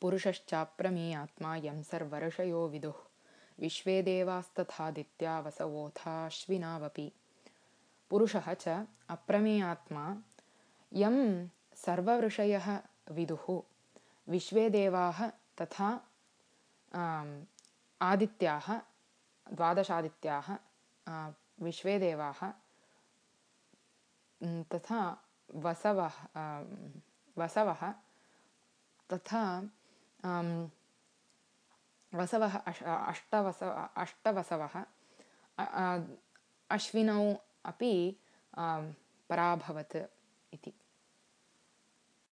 पुरुषश्चाप्रमेयात्मा यं सर्वर्षयो विदुः। विश्वे देवास्तथादित्या वसवोथाश्विनावपि। पुरुषः च अप्रमेयात्मा यं सर्वऋषयः विदुः। विश्वे देवाः तथा आदित्याः द्वादशादित्याः विश्वे देवाः तथा वसवः वसवः तथा वसवः अष् अष्टवस अष्टवसवः अश्विनौ अपि पराभवत् इति